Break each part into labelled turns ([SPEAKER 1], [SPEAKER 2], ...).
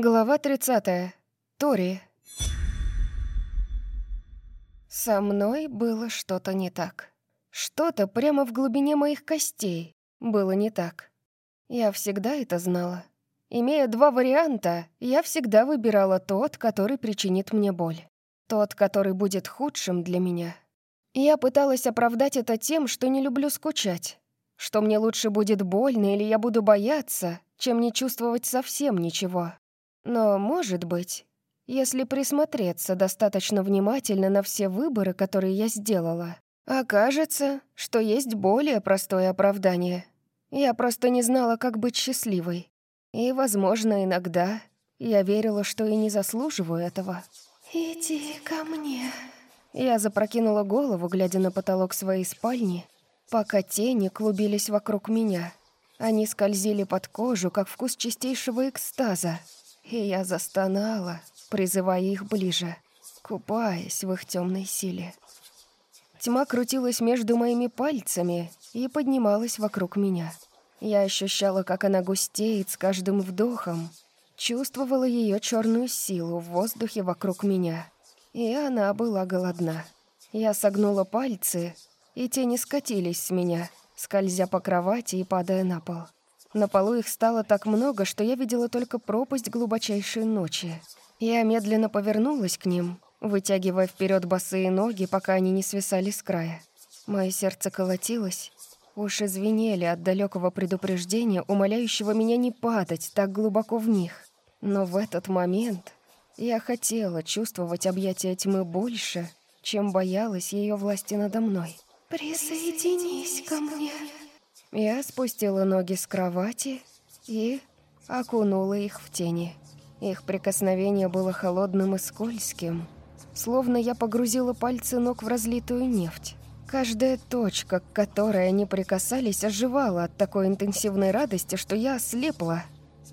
[SPEAKER 1] Глава 30. Тори. Со мной было что-то не так. Что-то прямо в глубине моих костей было не так. Я всегда это знала. Имея два варианта, я всегда выбирала тот, который причинит мне боль. Тот, который будет худшим для меня. Я пыталась оправдать это тем, что не люблю скучать. Что мне лучше будет больно или я буду бояться, чем не чувствовать совсем ничего. Но, может быть, если присмотреться достаточно внимательно на все выборы, которые я сделала, окажется, что есть более простое оправдание. Я просто не знала, как быть счастливой. И, возможно, иногда я верила, что и не заслуживаю этого.
[SPEAKER 2] «Иди ко мне».
[SPEAKER 1] Я запрокинула голову, глядя на потолок своей спальни, пока тени клубились вокруг меня. Они скользили под кожу, как вкус чистейшего экстаза — и я застонала, призывая их ближе, купаясь в их темной силе. Тьма крутилась между моими пальцами и поднималась вокруг меня. Я ощущала, как она густеет с каждым вдохом, чувствовала ее черную силу в воздухе вокруг меня. И она была голодна. Я согнула пальцы, и тени скатились с меня, скользя по кровати и падая на пол. На полу их стало так много, что я видела только пропасть глубочайшей ночи. Я медленно повернулась к ним, вытягивая вперед босые ноги, пока они не свисали с края. Мое сердце колотилось, уши звенели от далекого предупреждения, умоляющего меня не падать так глубоко в них. Но в этот момент я хотела чувствовать объятия тьмы больше, чем боялась ее власти надо мной.
[SPEAKER 2] «Присоединись ко мне»,
[SPEAKER 1] я спустила ноги с кровати и окунула их в тени. Их прикосновение было холодным и скользким, словно я погрузила пальцы ног в разлитую нефть. Каждая точка, к которой они прикасались, оживала от такой интенсивной радости, что я ослепла.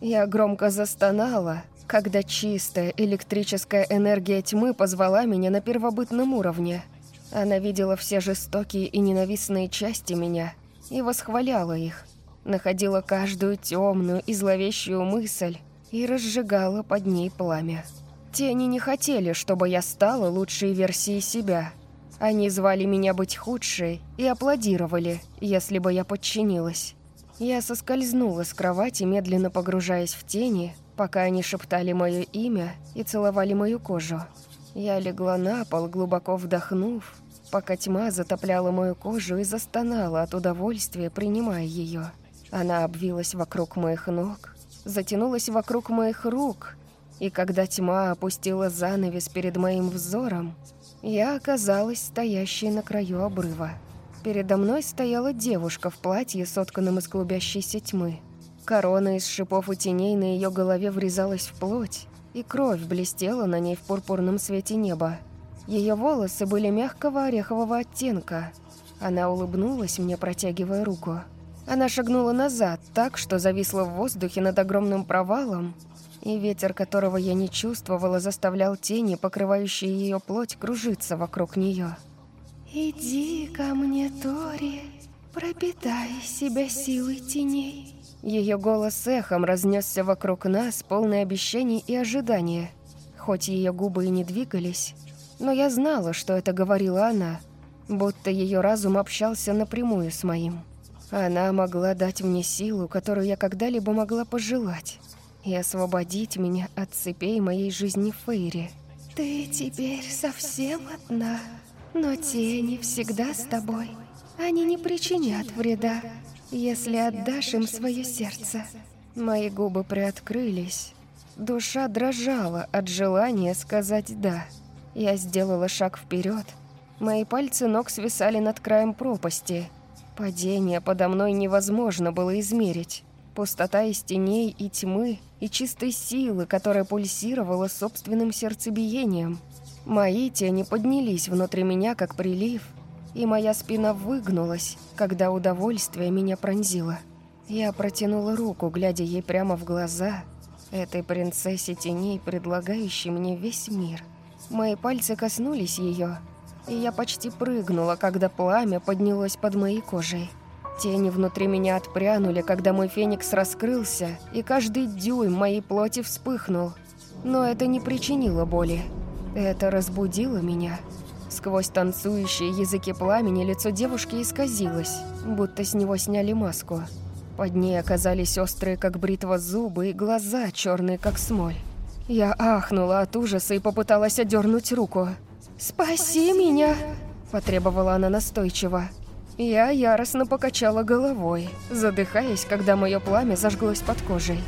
[SPEAKER 1] Я громко застонала, когда чистая электрическая энергия тьмы позвала меня на первобытном уровне. Она видела все жестокие и ненавистные части меня — и восхваляла их, находила каждую темную и зловещую мысль и разжигала под ней пламя. Тени не хотели, чтобы я стала лучшей версией себя. Они звали меня быть худшей и аплодировали, если бы я подчинилась. Я соскользнула с кровати, медленно погружаясь в тени, пока они шептали мое имя и целовали мою кожу. Я легла на пол, глубоко вдохнув, пока тьма затопляла мою кожу и застонала от удовольствия, принимая ее. Она обвилась вокруг моих ног, затянулась вокруг моих рук, и когда тьма опустила занавес перед моим взором, я оказалась стоящей на краю обрыва. Передо мной стояла девушка в платье, сотканном из клубящейся тьмы. Корона из шипов и теней на ее голове врезалась в плоть, и кровь блестела на ней в пурпурном свете неба. Ее волосы были мягкого орехового оттенка. Она улыбнулась мне, протягивая руку. Она шагнула назад, так что зависла в воздухе над огромным провалом, и ветер, которого я не чувствовала, заставлял тени, покрывающие ее плоть, кружиться вокруг нее.
[SPEAKER 2] «Иди ко мне, Тори, пропитай себя силой теней».
[SPEAKER 1] Ее голос эхом разнесся вокруг нас, полный обещаний и ожидания. Хоть ее губы и не двигались, но я знала, что это говорила она, будто ее разум общался напрямую с моим. Она могла дать мне силу, которую я когда-либо могла пожелать, и освободить меня от цепей моей жизни в Фейре.
[SPEAKER 2] «Ты теперь совсем одна, но тени всегда с тобой. Они не причинят вреда, если отдашь им свое сердце».
[SPEAKER 1] Мои губы приоткрылись. Душа дрожала от желания сказать «да». Я сделала шаг вперед. Мои пальцы ног свисали над краем пропасти. Падение подо мной невозможно было измерить. Пустота из теней и тьмы, и чистой силы, которая пульсировала собственным сердцебиением. Мои тени поднялись внутри меня, как прилив, и моя спина выгнулась, когда удовольствие меня пронзило. Я протянула руку, глядя ей прямо в глаза, этой принцессе теней, предлагающей мне весь мир — Мои пальцы коснулись ее, и я почти прыгнула, когда пламя поднялось под моей кожей. Тени внутри меня отпрянули, когда мой феникс раскрылся, и каждый дюйм моей плоти вспыхнул. Но это не причинило боли. Это разбудило меня. Сквозь танцующие языки пламени лицо девушки исказилось, будто с него сняли маску. Под ней оказались острые, как бритва, зубы и глаза, черные, как смоль. Я ахнула от ужаса и попыталась одернуть руку. «Спаси меня!» – потребовала она настойчиво. Я яростно покачала головой, задыхаясь, когда мое пламя зажглось под кожей.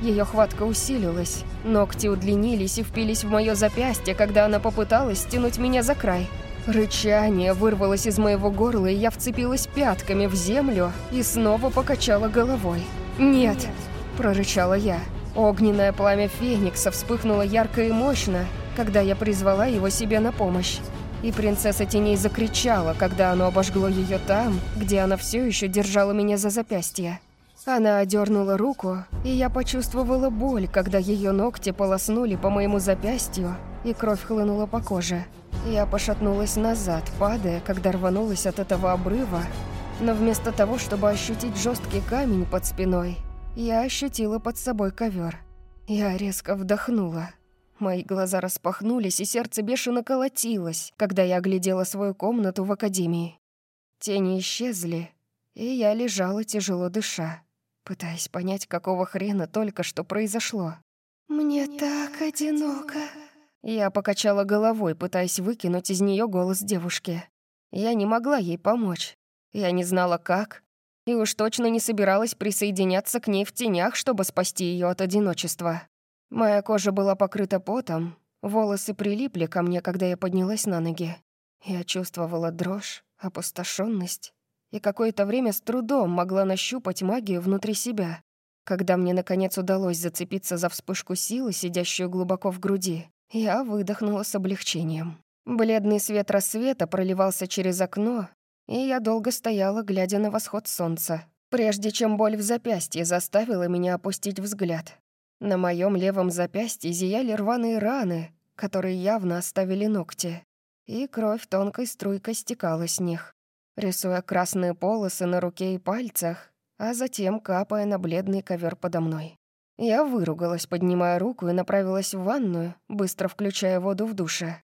[SPEAKER 1] Ее хватка усилилась, ногти удлинились и впились в мое запястье, когда она попыталась стянуть меня за край. Рычание вырвалось из моего горла, и я вцепилась пятками в землю и снова покачала головой. «Нет!» – прорычала я. Огненное пламя Феникса вспыхнуло ярко и мощно, когда я призвала его себе на помощь. И принцесса теней закричала, когда оно обожгло ее там, где она все еще держала меня за запястье. Она одернула руку, и я почувствовала боль, когда ее ногти полоснули по моему запястью, и кровь хлынула по коже. Я пошатнулась назад, падая, когда рванулась от этого обрыва, но вместо того, чтобы ощутить жесткий камень под спиной, я ощутила под собой ковер. Я резко вдохнула. Мои глаза распахнулись, и сердце бешено колотилось, когда я оглядела свою комнату в академии. Тени исчезли, и я лежала тяжело дыша, пытаясь понять, какого хрена только что произошло.
[SPEAKER 2] «Мне так одиноко».
[SPEAKER 1] Я покачала головой, пытаясь выкинуть из нее голос девушки. Я не могла ей помочь. Я не знала, как, и уж точно не собиралась присоединяться к ней в тенях, чтобы спасти ее от одиночества. Моя кожа была покрыта потом, волосы прилипли ко мне, когда я поднялась на ноги. Я чувствовала дрожь, опустошенность и какое-то время с трудом могла нащупать магию внутри себя. Когда мне, наконец, удалось зацепиться за вспышку силы, сидящую глубоко в груди, я выдохнула с облегчением. Бледный свет рассвета проливался через окно, и я долго стояла, глядя на восход солнца, прежде чем боль в запястье заставила меня опустить взгляд. На моем левом запястье зияли рваные раны, которые явно оставили ногти, и кровь тонкой струйкой стекала с них, рисуя красные полосы на руке и пальцах, а затем капая на бледный ковер подо мной. Я выругалась, поднимая руку и направилась в ванную, быстро включая воду в душе.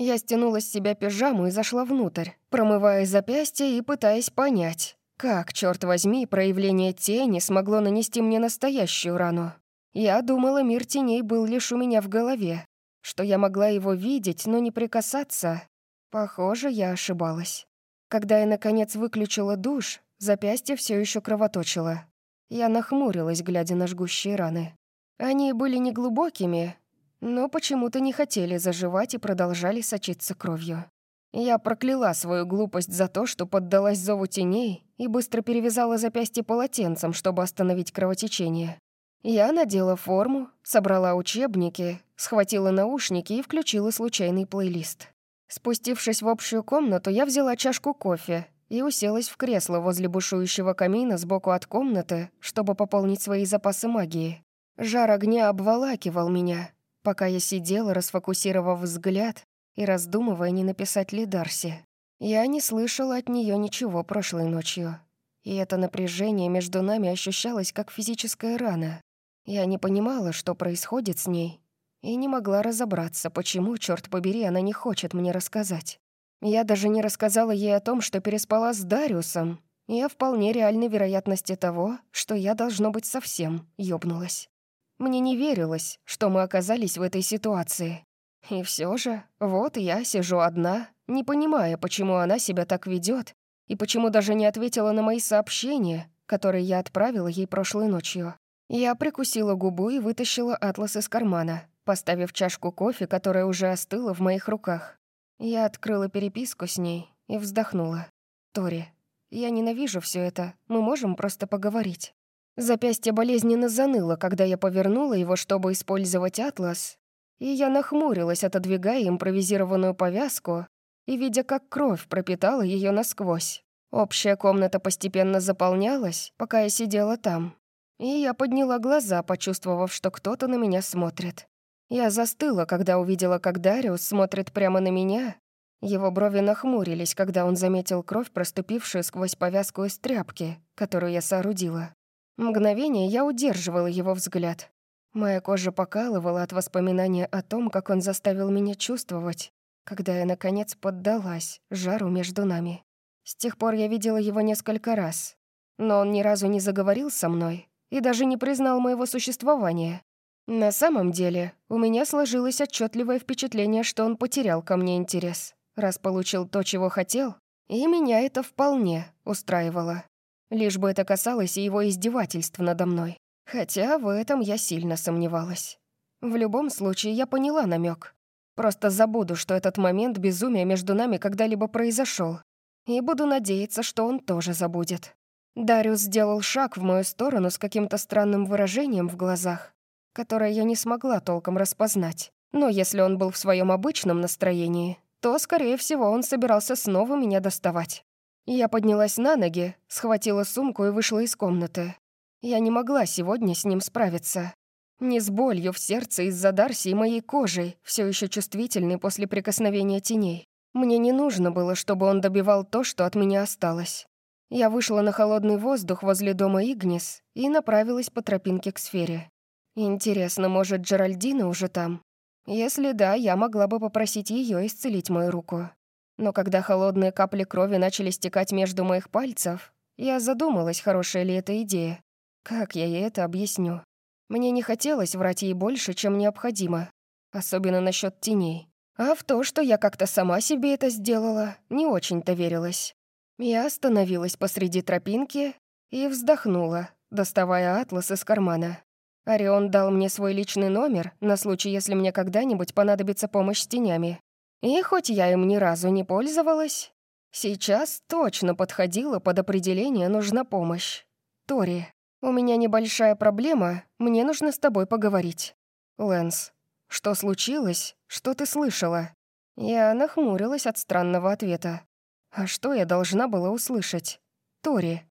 [SPEAKER 1] Я стянула с себя пижаму и зашла внутрь, промывая запястье и пытаясь понять, как, черт возьми, проявление тени смогло нанести мне настоящую рану. Я думала, мир теней был лишь у меня в голове, что я могла его видеть, но не прикасаться. Похоже, я ошибалась. Когда я, наконец, выключила душ, запястье все еще кровоточило. Я нахмурилась, глядя на жгущие раны. Они были неглубокими, но почему-то не хотели заживать и продолжали сочиться кровью. Я прокляла свою глупость за то, что поддалась зову теней и быстро перевязала запястье полотенцем, чтобы остановить кровотечение. Я надела форму, собрала учебники, схватила наушники и включила случайный плейлист. Спустившись в общую комнату, я взяла чашку кофе и уселась в кресло возле бушующего камина сбоку от комнаты, чтобы пополнить свои запасы магии. Жар огня обволакивал меня, пока я сидела, расфокусировав взгляд и раздумывая, не написать ли Дарси. Я не слышала от нее ничего прошлой ночью, и это напряжение между нами ощущалось как физическая рана. Я не понимала, что происходит с ней, и не могла разобраться, почему, черт побери, она не хочет мне рассказать. Я даже не рассказала ей о том, что переспала с Дариусом, и о вполне реальной вероятности того, что я, должно быть, совсем ёбнулась. Мне не верилось, что мы оказались в этой ситуации. И все же, вот я сижу одна, не понимая, почему она себя так ведет, и почему даже не ответила на мои сообщения, которые я отправила ей прошлой ночью. Я прикусила губу и вытащила атлас из кармана, поставив чашку кофе, которая уже остыла в моих руках. Я открыла переписку с ней и вздохнула. «Тори, я ненавижу все это. Мы можем просто поговорить». Запястье болезненно заныло, когда я повернула его, чтобы использовать атлас, и я нахмурилась, отодвигая импровизированную повязку и видя, как кровь пропитала ее насквозь. Общая комната постепенно заполнялась, пока я сидела там. И я подняла глаза, почувствовав, что кто-то на меня смотрит. Я застыла, когда увидела, как Дариус смотрит прямо на меня, Его брови нахмурились, когда он заметил кровь, проступившую сквозь повязку из тряпки, которую я соорудила. Мгновение я удерживала его взгляд. Моя кожа покалывала от воспоминания о том, как он заставил меня чувствовать, когда я, наконец, поддалась жару между нами. С тех пор я видела его несколько раз, но он ни разу не заговорил со мной и даже не признал моего существования. На самом деле, у меня сложилось отчетливое впечатление, что он потерял ко мне интерес, раз получил то, чего хотел, и меня это вполне устраивало. Лишь бы это касалось и его издевательств надо мной. Хотя в этом я сильно сомневалась. В любом случае, я поняла намек. Просто забуду, что этот момент безумия между нами когда-либо произошел, и буду надеяться, что он тоже забудет. Дариус сделал шаг в мою сторону с каким-то странным выражением в глазах, которое я не смогла толком распознать. Но если он был в своем обычном настроении, то, скорее всего, он собирался снова меня доставать. Я поднялась на ноги, схватила сумку и вышла из комнаты. Я не могла сегодня с ним справиться. Не с болью в сердце из-за Дарси и моей кожей, все еще чувствительной после прикосновения теней. Мне не нужно было, чтобы он добивал то, что от меня осталось. Я вышла на холодный воздух возле дома Игнис и направилась по тропинке к сфере. Интересно, может, Джеральдина уже там? Если да, я могла бы попросить ее исцелить мою руку. Но когда холодные капли крови начали стекать между моих пальцев, я задумалась, хорошая ли эта идея. Как я ей это объясню? Мне не хотелось врать ей больше, чем необходимо. Особенно насчет теней. А в то, что я как-то сама себе это сделала, не очень-то верилась. Я остановилась посреди тропинки и вздохнула, доставая атлас из кармана. Орион дал мне свой личный номер на случай, если мне когда-нибудь понадобится помощь с тенями. И хоть я им ни разу не пользовалась, сейчас точно подходила под определение «нужна помощь». «Тори, у меня небольшая проблема, мне нужно с тобой поговорить». «Лэнс, что случилось? Что ты слышала?» Я нахмурилась от странного ответа. А что я должна была услышать? «Тори,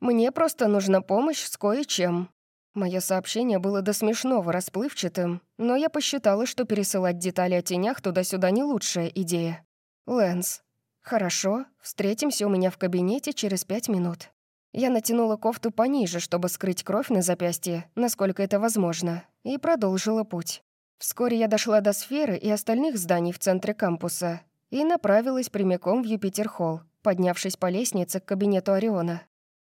[SPEAKER 1] мне просто нужна помощь с кое-чем. Мое сообщение было до смешного расплывчатым, но я посчитала, что пересылать детали о тенях туда-сюда не лучшая идея. «Лэнс, хорошо, встретимся у меня в кабинете через пять минут». Я натянула кофту пониже, чтобы скрыть кровь на запястье, насколько это возможно, и продолжила путь. Вскоре я дошла до сферы и остальных зданий в центре кампуса и направилась прямиком в Юпитер-холл, поднявшись по лестнице к кабинету Ориона.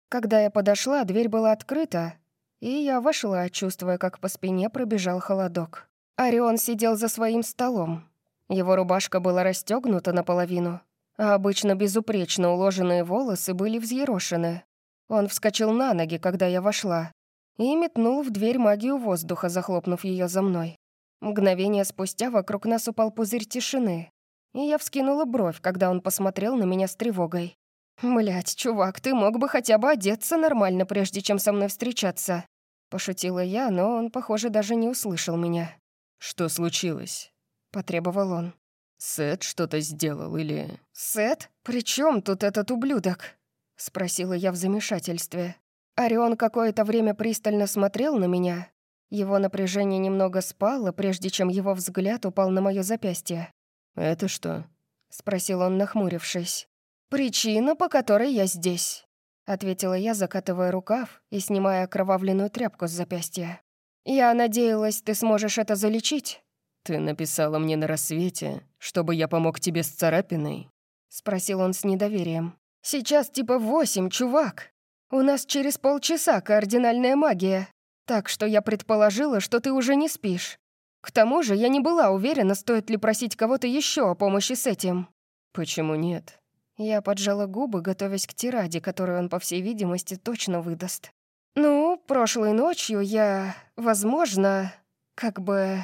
[SPEAKER 1] Когда я подошла, дверь была открыта, и я вошла, чувствуя, как по спине пробежал холодок. Орион сидел за своим столом. Его рубашка была расстегнута наполовину, а обычно безупречно уложенные волосы были взъерошены. Он вскочил на ноги, когда я вошла, и метнул в дверь магию воздуха, захлопнув ее за мной. Мгновение спустя вокруг нас упал пузырь тишины, и я вскинула бровь, когда он посмотрел на меня с тревогой. «Блядь, чувак, ты мог бы хотя бы одеться нормально, прежде чем со мной встречаться». Пошутила я, но он, похоже, даже не услышал меня.
[SPEAKER 3] «Что случилось?»
[SPEAKER 1] — потребовал он.
[SPEAKER 3] «Сет что-то сделал или...»
[SPEAKER 1] «Сет? При чем тут этот ублюдок?» — спросила я в замешательстве. Орион какое-то время пристально смотрел на меня. Его напряжение немного спало, прежде чем его взгляд упал на мое запястье.
[SPEAKER 3] «Это что?»
[SPEAKER 1] — спросил он, нахмурившись. «Причина, по которой я здесь». — ответила я, закатывая рукав и снимая окровавленную тряпку с запястья. «Я надеялась, ты сможешь это залечить».
[SPEAKER 3] «Ты написала мне на рассвете, чтобы я помог тебе с царапиной?»
[SPEAKER 1] — спросил он с недоверием. «Сейчас типа восемь, чувак. У нас через полчаса кардинальная магия, так что я предположила, что ты уже не спишь. К тому же я не была уверена, стоит ли просить кого-то еще о помощи с этим».
[SPEAKER 3] «Почему нет?»
[SPEAKER 1] Я поджала губы, готовясь к тираде, которую он, по всей видимости, точно выдаст. «Ну, прошлой ночью я, возможно, как бы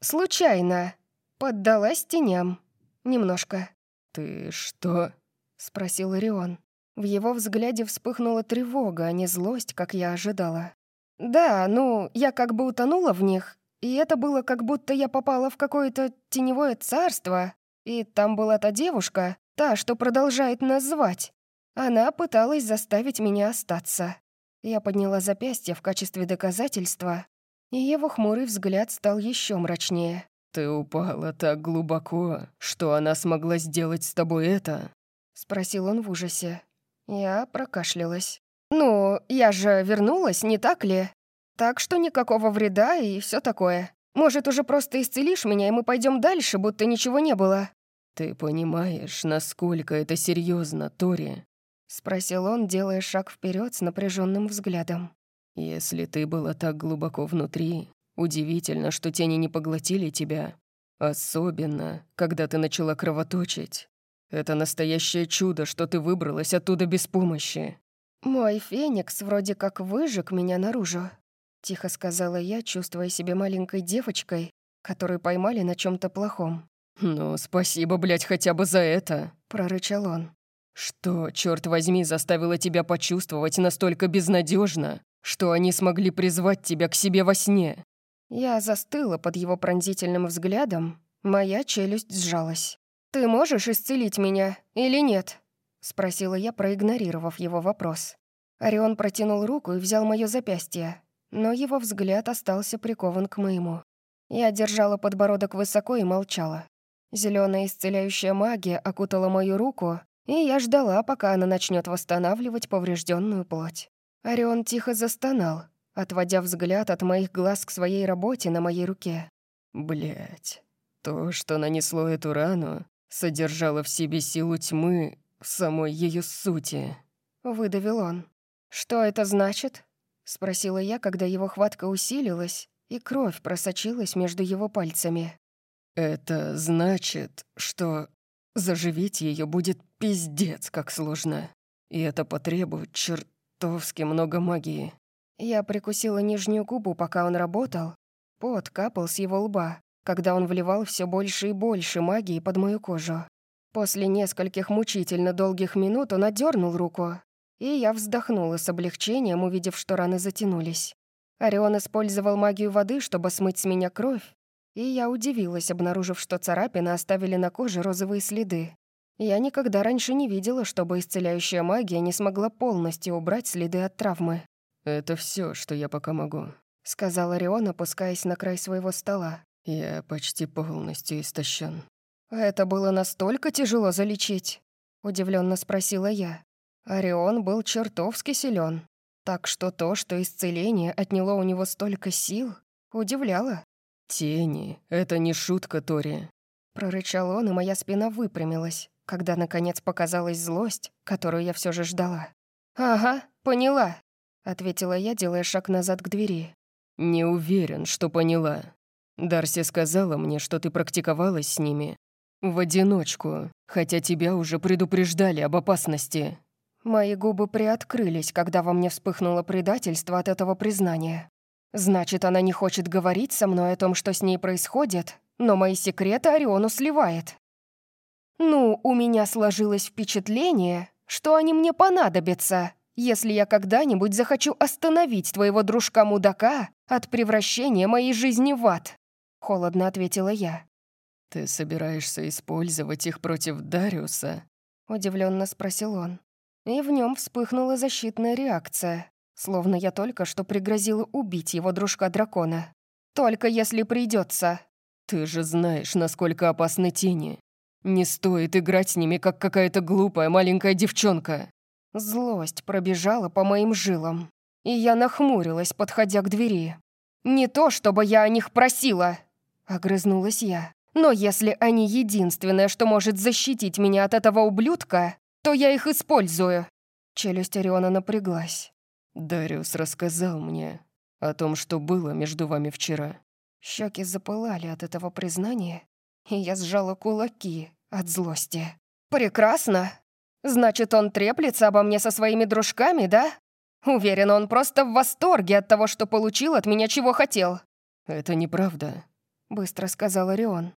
[SPEAKER 1] случайно поддалась теням. Немножко».
[SPEAKER 3] «Ты что?»
[SPEAKER 1] — спросил Орион. В его взгляде вспыхнула тревога, а не злость, как я ожидала. «Да, ну, я как бы утонула в них, и это было как будто я попала в какое-то теневое царство, и там была та девушка, Та, что продолжает нас звать. Она пыталась заставить меня остаться. Я подняла запястье в качестве доказательства, и его хмурый взгляд стал еще мрачнее.
[SPEAKER 3] Ты упала так глубоко, что она смогла сделать с тобой это?»
[SPEAKER 1] Спросил он в ужасе. Я прокашлялась. «Ну, я же вернулась, не так ли? Так что никакого вреда и все такое. Может, уже просто исцелишь меня, и мы пойдем дальше, будто ничего не было?»
[SPEAKER 3] «Ты понимаешь, насколько это серьезно, Тори?»
[SPEAKER 1] Спросил он, делая шаг вперед с напряженным взглядом.
[SPEAKER 3] «Если ты была так глубоко внутри, удивительно, что тени не поглотили тебя. Особенно, когда ты начала кровоточить. Это настоящее чудо, что ты выбралась оттуда без помощи».
[SPEAKER 1] «Мой феникс вроде как выжег меня наружу», — тихо сказала я, чувствуя себя маленькой девочкой, которую поймали на чем то плохом.
[SPEAKER 3] «Ну, спасибо, блядь, хотя бы за это», —
[SPEAKER 1] прорычал он.
[SPEAKER 3] «Что, черт возьми, заставило тебя почувствовать настолько безнадежно, что они смогли призвать тебя к себе во сне?»
[SPEAKER 1] Я застыла под его пронзительным взглядом, моя челюсть сжалась. «Ты можешь исцелить меня или нет?» — спросила я, проигнорировав его вопрос. Орион протянул руку и взял моё запястье, но его взгляд остался прикован к моему. Я держала подбородок высоко и молчала. Зелёная исцеляющая магия окутала мою руку, и я ждала, пока она начнёт восстанавливать повреждённую плоть. Орион тихо застонал, отводя взгляд от моих глаз к своей работе на моей руке.
[SPEAKER 3] Блять, то, что нанесло эту рану, содержала в себе силу тьмы в самой ее сути.
[SPEAKER 1] Выдавил он. «Что это значит?» — спросила я, когда его хватка усилилась, и кровь просочилась между его пальцами.
[SPEAKER 3] «Это значит, что заживить ее будет пиздец как сложно, и это потребует чертовски много магии».
[SPEAKER 1] Я прикусила нижнюю губу, пока он работал. Пот капал с его лба когда он вливал все больше и больше магии под мою кожу. После нескольких мучительно долгих минут он отдернул руку, и я вздохнула с облегчением, увидев, что раны затянулись. Орион использовал магию воды, чтобы смыть с меня кровь, и я удивилась, обнаружив, что царапины оставили на коже розовые следы. Я никогда раньше не видела, чтобы исцеляющая магия не смогла полностью убрать следы от травмы.
[SPEAKER 3] «Это все, что я пока могу», —
[SPEAKER 1] сказал Орион, опускаясь на край своего стола.
[SPEAKER 3] Я почти полностью истощен.
[SPEAKER 1] «Это было настолько тяжело залечить?» — удивленно спросила я. Орион был чертовски силен, так что то, что исцеление отняло у него столько сил, удивляло.
[SPEAKER 3] «Тени — это не шутка, Тори», —
[SPEAKER 1] прорычал он, и моя спина выпрямилась, когда, наконец, показалась злость, которую я все же ждала. «Ага, поняла», — ответила я, делая шаг назад к двери.
[SPEAKER 3] «Не уверен, что поняла», Дарси сказала мне, что ты практиковалась с ними. В одиночку, хотя тебя уже предупреждали об опасности».
[SPEAKER 1] Мои губы приоткрылись, когда во мне вспыхнуло предательство от этого признания. Значит, она не хочет говорить со мной о том, что с ней происходит, но мои секреты Ориону сливает. Ну, у меня сложилось впечатление, что они мне понадобятся, если я когда-нибудь захочу остановить твоего дружка-мудака от превращения моей жизни в ад. — холодно ответила я.
[SPEAKER 3] «Ты собираешься использовать их против Дариуса?»
[SPEAKER 1] — удивленно спросил он. И в нем вспыхнула защитная реакция, словно я только что пригрозила убить его дружка-дракона. «Только если придется.
[SPEAKER 3] «Ты же знаешь, насколько опасны тени. Не стоит играть с ними, как какая-то глупая маленькая девчонка».
[SPEAKER 1] Злость пробежала по моим жилам, и я нахмурилась, подходя к двери. «Не то, чтобы я о них просила!» Огрызнулась я. «Но если они единственное, что может защитить меня от этого ублюдка, то я их использую». Челюсть Ориона напряглась.
[SPEAKER 3] «Дариус рассказал мне о том, что было между вами вчера».
[SPEAKER 1] Щеки запылали от этого признания, и я сжала кулаки от злости. «Прекрасно! Значит, он треплется обо мне со своими дружками, да? Уверен, он просто в восторге от того, что получил от меня, чего хотел».
[SPEAKER 3] «Это неправда.
[SPEAKER 1] — быстро сказал Орион.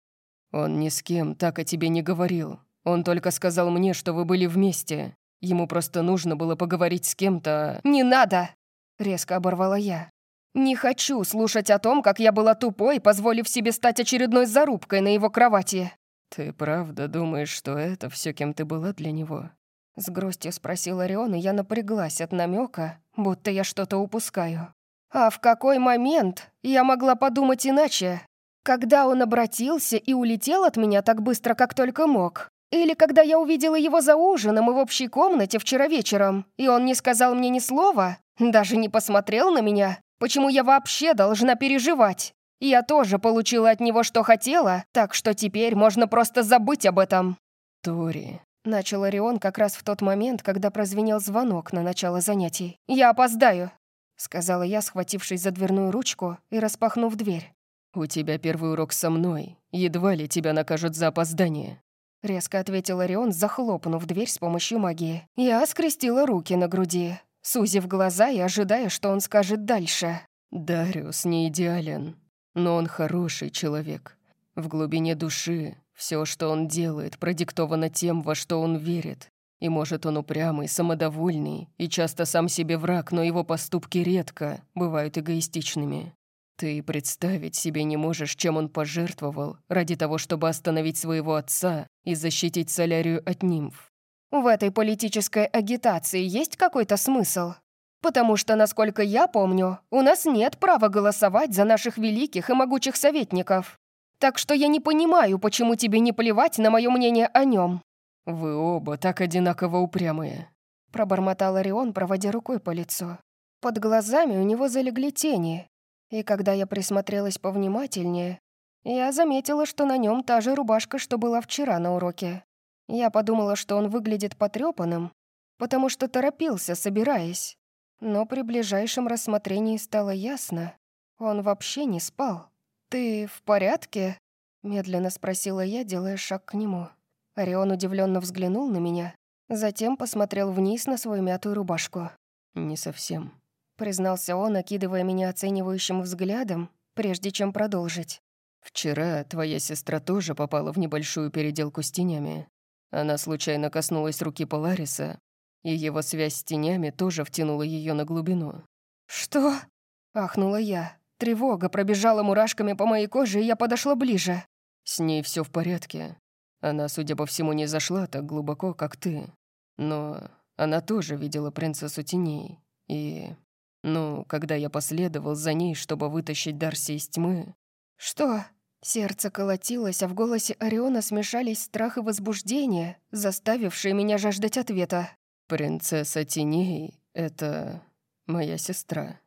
[SPEAKER 3] «Он ни с кем так о тебе не говорил. Он только сказал мне, что вы были вместе. Ему просто нужно было поговорить с кем-то...»
[SPEAKER 1] «Не надо!» — резко оборвала я. «Не хочу слушать о том, как я была тупой, позволив себе стать очередной зарубкой на его кровати».
[SPEAKER 3] «Ты правда думаешь, что это все, кем ты была для него?»
[SPEAKER 1] С грустью спросил Орион, и я напряглась от намека, будто я что-то упускаю. «А в какой момент я могла подумать иначе?» Когда он обратился и улетел от меня так быстро, как только мог? Или когда я увидела его за ужином и в общей комнате вчера вечером, и он не сказал мне ни слова, даже не посмотрел на меня? Почему я вообще должна переживать? Я тоже получила от него, что хотела, так что теперь можно просто забыть об этом».
[SPEAKER 3] «Тори», —
[SPEAKER 1] начал Орион как раз в тот момент, когда прозвенел звонок на начало занятий. «Я опоздаю», — сказала я, схватившись за дверную ручку и распахнув дверь.
[SPEAKER 3] «У тебя первый урок со мной. Едва ли тебя накажут за опоздание».
[SPEAKER 1] Резко ответил Орион, захлопнув дверь с помощью магии. Я скрестила руки на груди, сузив глаза и ожидая, что он скажет дальше.
[SPEAKER 3] «Дариус не идеален, но он хороший человек. В глубине души все, что он делает, продиктовано тем, во что он верит. И может он упрямый, самодовольный и часто сам себе враг, но его поступки редко бывают эгоистичными. Ты представить себе не можешь, чем он пожертвовал ради того, чтобы остановить своего отца и защитить Солярию от нимф.
[SPEAKER 1] В этой политической агитации есть какой-то смысл? Потому что, насколько я помню, у нас нет права голосовать за наших великих и могучих советников. Так что я не понимаю, почему тебе не плевать на мое мнение о нем.
[SPEAKER 3] «Вы оба так одинаково упрямые», —
[SPEAKER 1] пробормотал Орион, проводя рукой по лицу. Под глазами у него залегли тени, и когда я присмотрелась повнимательнее, я заметила, что на нем та же рубашка, что была вчера на уроке. Я подумала, что он выглядит потрепанным, потому что торопился, собираясь. Но при ближайшем рассмотрении стало ясно, он вообще не спал. «Ты в порядке?» — медленно спросила я, делая шаг к нему. Орион удивленно взглянул на меня, затем посмотрел вниз на свою мятую рубашку.
[SPEAKER 3] «Не совсем», —
[SPEAKER 1] признался он, окидывая меня оценивающим взглядом, прежде чем продолжить.
[SPEAKER 3] «Вчера твоя сестра тоже попала в небольшую переделку с тенями. Она случайно коснулась руки Полариса, и его связь с тенями тоже втянула ее на глубину.
[SPEAKER 1] «Что?» — ахнула я. Тревога пробежала мурашками по моей коже, и я подошла ближе.
[SPEAKER 3] «С ней все в порядке. Она, судя по всему, не зашла так глубоко, как ты. Но она тоже видела принцессу теней. И... Ну, когда я последовал за ней, чтобы вытащить Дарси из тьмы...»
[SPEAKER 1] «Что?» Сердце колотилось, а в голосе Ориона смешались страх и возбуждение, заставившие меня жаждать ответа.
[SPEAKER 3] «Принцесса теней — это моя сестра,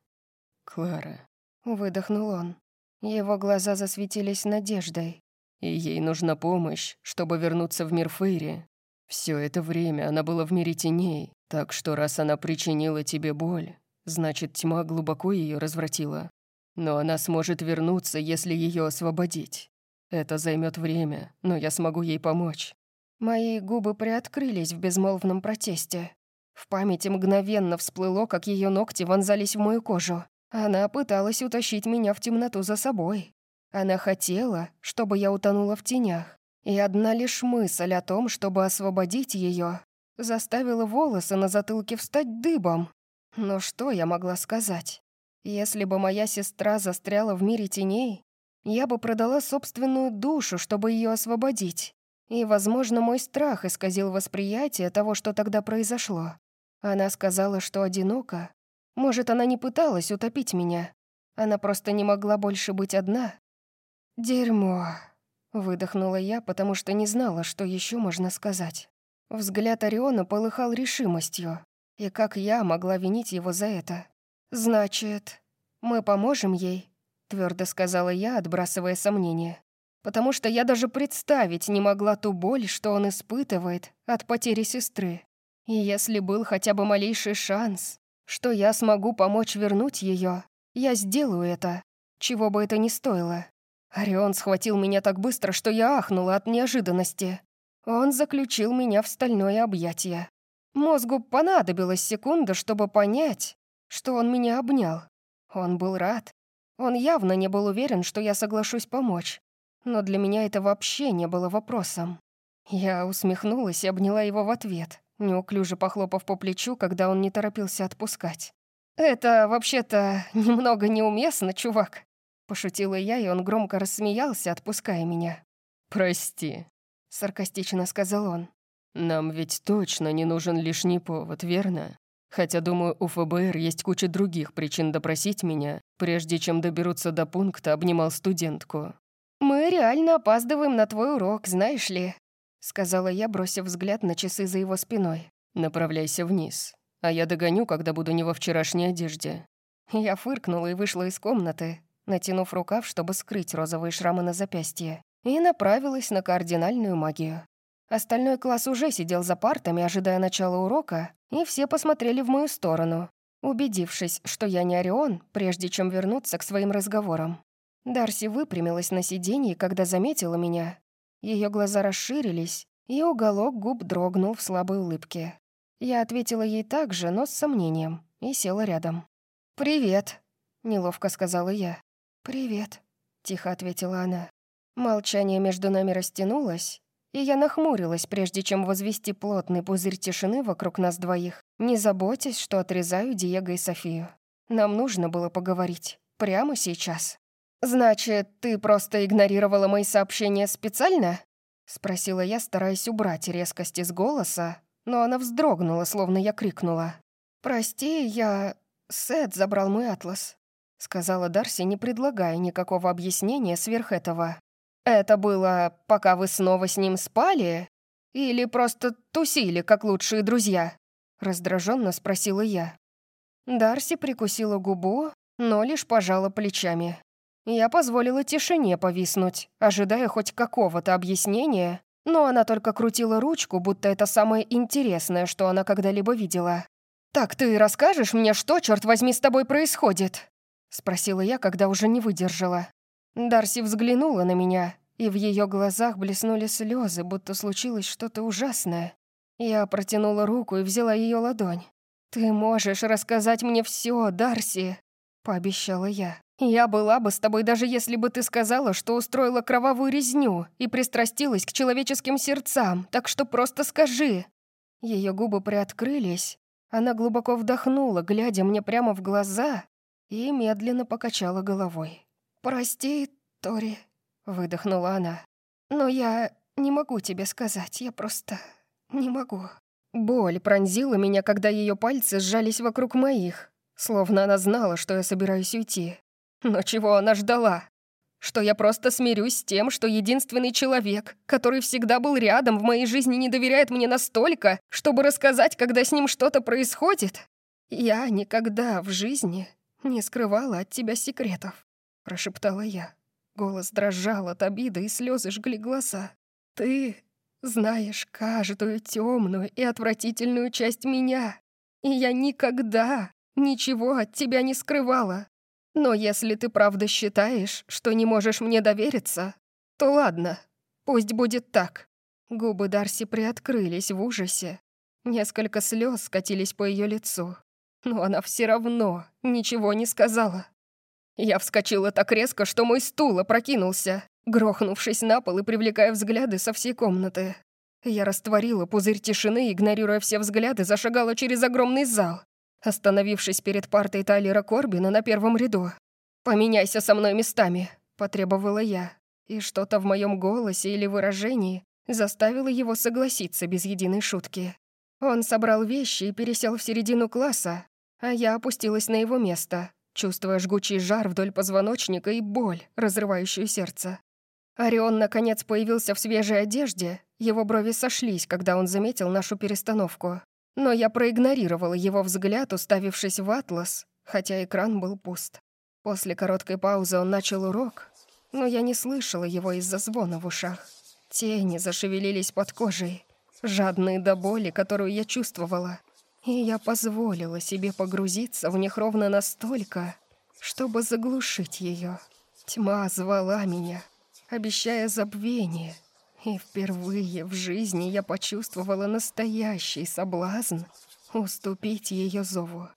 [SPEAKER 3] Клара», —
[SPEAKER 1] выдохнул он. Его глаза засветились надеждой.
[SPEAKER 3] «И ей нужна помощь, чтобы вернуться в мир Фейри. Все это время она была в мире теней, так что раз она причинила тебе боль, значит, тьма глубоко ее развратила. Но она сможет вернуться, если ее освободить. Это займет время, но я смогу ей помочь.
[SPEAKER 1] Мои губы приоткрылись в безмолвном протесте. В памяти мгновенно всплыло, как ее ногти вонзались в мою кожу. Она пыталась утащить меня в темноту за собой. Она хотела, чтобы я утонула в тенях. И одна лишь мысль о том, чтобы освободить ее, заставила волосы на затылке встать дыбом. Но что я могла сказать? Если бы моя сестра застряла в мире теней, я бы продала собственную душу, чтобы ее освободить. И, возможно, мой страх исказил восприятие того, что тогда произошло. Она сказала, что одинока. Может, она не пыталась утопить меня. Она просто не могла больше быть одна. «Дерьмо», — выдохнула я, потому что не знала, что еще можно сказать. Взгляд Ориона полыхал решимостью. И как я могла винить его за это? «Значит, мы поможем ей?» — твердо сказала я, отбрасывая сомнения потому что я даже представить не могла ту боль, что он испытывает от потери сестры. И если был хотя бы малейший шанс, что я смогу помочь вернуть ее, я сделаю это, чего бы это ни стоило. Орион схватил меня так быстро, что я ахнула от неожиданности. Он заключил меня в стальное объятие. Мозгу понадобилась секунда, чтобы понять, что он меня обнял. Он был рад. Он явно не был уверен, что я соглашусь помочь но для меня это вообще не было вопросом. Я усмехнулась и обняла его в ответ, неуклюже похлопав по плечу, когда он не торопился отпускать. «Это вообще-то немного неуместно, чувак», — пошутила я, и он громко рассмеялся, отпуская меня.
[SPEAKER 3] «Прости», —
[SPEAKER 1] саркастично сказал он.
[SPEAKER 3] «Нам ведь точно не нужен лишний повод, верно? Хотя, думаю, у ФБР есть куча других причин допросить меня, прежде чем доберутся до пункта «обнимал студентку».
[SPEAKER 1] мы реально опаздываем на твой урок, знаешь ли», — сказала я, бросив взгляд на часы за его спиной.
[SPEAKER 3] «Направляйся вниз, а я догоню, когда буду не во вчерашней одежде».
[SPEAKER 1] Я фыркнула и вышла из комнаты, натянув рукав, чтобы скрыть розовые шрамы на запястье, и направилась на кардинальную магию. Остальной класс уже сидел за партами, ожидая начала урока, и все посмотрели в мою сторону, убедившись, что я не Орион, прежде чем вернуться к своим разговорам. Дарси выпрямилась на сиденье, когда заметила меня. Ее глаза расширились, и уголок губ дрогнул в слабой улыбке. Я ответила ей так же, но с сомнением, и села рядом. «Привет», — неловко сказала я. «Привет», — тихо ответила она. Молчание между нами растянулось, и я нахмурилась, прежде чем возвести плотный пузырь тишины вокруг нас двоих, не заботясь, что отрезаю Диего и Софию. Нам нужно было поговорить. Прямо сейчас. «Значит, ты просто игнорировала мои сообщения специально?» — спросила я, стараясь убрать резкость из голоса, но она вздрогнула, словно я крикнула. «Прости, я... Сет забрал мой атлас», — сказала Дарси, не предлагая никакого объяснения сверх этого. «Это было, пока вы снова с ним спали? Или просто тусили, как лучшие друзья?» Раздраженно спросила я. Дарси прикусила губу, но лишь пожала плечами. Я позволила тишине повиснуть, ожидая хоть какого-то объяснения, но она только крутила ручку, будто это самое интересное, что она когда-либо видела. «Так ты расскажешь мне, что, черт возьми, с тобой происходит?» — спросила я, когда уже не выдержала. Дарси взглянула на меня, и в ее глазах блеснули слезы, будто случилось что-то ужасное. Я протянула руку и взяла ее ладонь. «Ты можешь рассказать мне все, Дарси», — пообещала я. «Я была бы с тобой, даже если бы ты сказала, что устроила кровавую резню и пристрастилась к человеческим сердцам, так что просто скажи». Ее губы приоткрылись, она глубоко вдохнула, глядя мне прямо в глаза, и медленно покачала головой. «Прости, Тори», — выдохнула она. «Но я не могу тебе сказать, я просто не могу». Боль пронзила меня, когда ее пальцы сжались вокруг моих, словно она знала, что я собираюсь уйти. Но чего она ждала? Что я просто смирюсь с тем, что единственный человек, который всегда был рядом в моей жизни, не доверяет мне настолько, чтобы рассказать, когда с ним что-то происходит? Я никогда в жизни не скрывала от тебя секретов прошептала я. Голос дрожал от обиды, и слезы жгли глаза. «Ты знаешь каждую темную и отвратительную часть меня, и я никогда ничего от тебя не скрывала. Но если ты правда считаешь, что не можешь мне довериться, то ладно, пусть будет так». Губы Дарси приоткрылись в ужасе. Несколько слез скатились по ее лицу, но она все равно ничего не сказала. Я вскочила так резко, что мой стул опрокинулся, грохнувшись на пол и привлекая взгляды со всей комнаты. Я растворила пузырь тишины, игнорируя все взгляды, зашагала через огромный зал, остановившись перед партой Тайлера Корбина на первом ряду. «Поменяйся со мной местами», — потребовала я. И что-то в моем голосе или выражении заставило его согласиться без единой шутки. Он собрал вещи и пересел в середину класса, а я опустилась на его место, чувствуя жгучий жар вдоль позвоночника и боль, разрывающую сердце. Орион, наконец, появился в свежей одежде, его брови сошлись, когда он заметил нашу перестановку. Но я проигнорировала его взгляд, уставившись в атлас, хотя экран был пуст. После короткой паузы он начал урок, но я не слышала его из-за звона в ушах. Тени зашевелились под кожей, жадные до боли, которую я чувствовала — и я позволила себе погрузиться в них ровно настолько, чтобы заглушить ее. Тьма звала меня, обещая забвение, и впервые в жизни я почувствовала настоящий соблазн уступить ее зову.